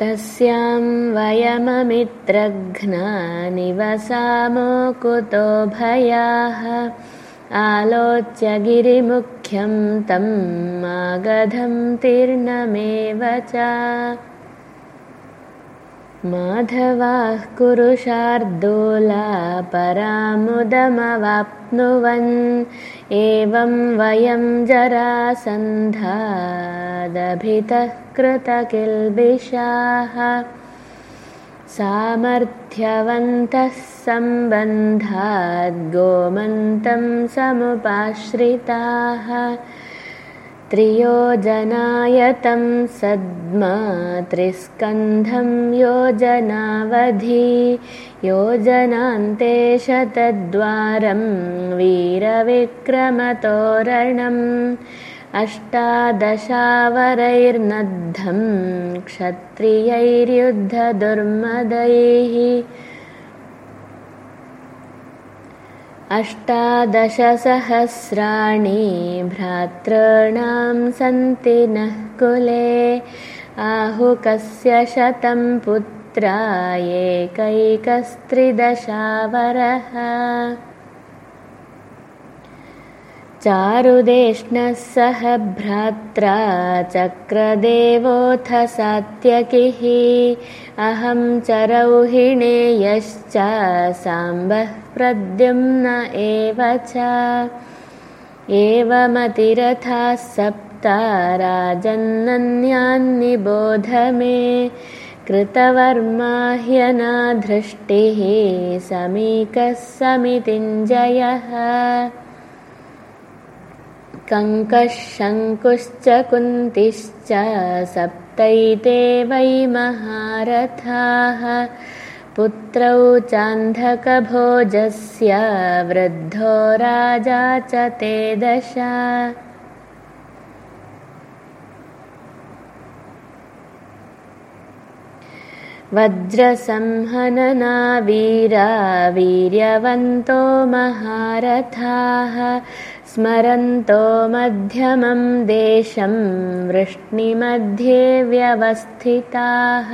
तस्यां वयममित्रघ्ना निवसामो कुतो भयाः। आलोच्य गिरिमुख्यं तं मागधं तीर्णमेव च माधवाः कुरुषार्दूला परामुदमवाप्नुवन् एवं वयं जरासन्धादभितः कृतकिल्बिषाः। सामर्थ्यवन्तः सम्बन्धाद्गोमन्तं समुपाश्रिताः त्रियोजनायतं सद्मा त्रिस्कन्धं योजनावधि योजनान्ते शतद्वारं वीरविक्रमतोरणम् अष्टादशावरैर्नद्धं क्षत्रियैर्युद्धदुर्मदैः अष्टादशसहस्राणि भ्रातॄणां सन्ति नः कुले। आहुकस्य शतं पुत्रा एकैकस्त्रिदशावरः चारुदेष्णः सह भ्रात्रा चक्रदेवोऽथ सात्यकिः। अहं चरौहिणेयश्च साम्बः प्रद्युम्न एव च। एवमतिरथाः सप्ता राजन्नन्यान्निबोध मे। कृतवर्मा ह्यनाधृष्टिः समीकः समितिञ्जयः कङ्कः शङ्कुश्च कुन्तिश्च सप्तैते वै महारथाः। पुत्रौ चान्धकभोजस्य वृद्धो राजा च ते दश वज्रसंहनना वीरा वीर्यवन्तो महारथाः स्मरन्तो मध्यमं देशं वृष्णिमध्ये व्यवस्थिताः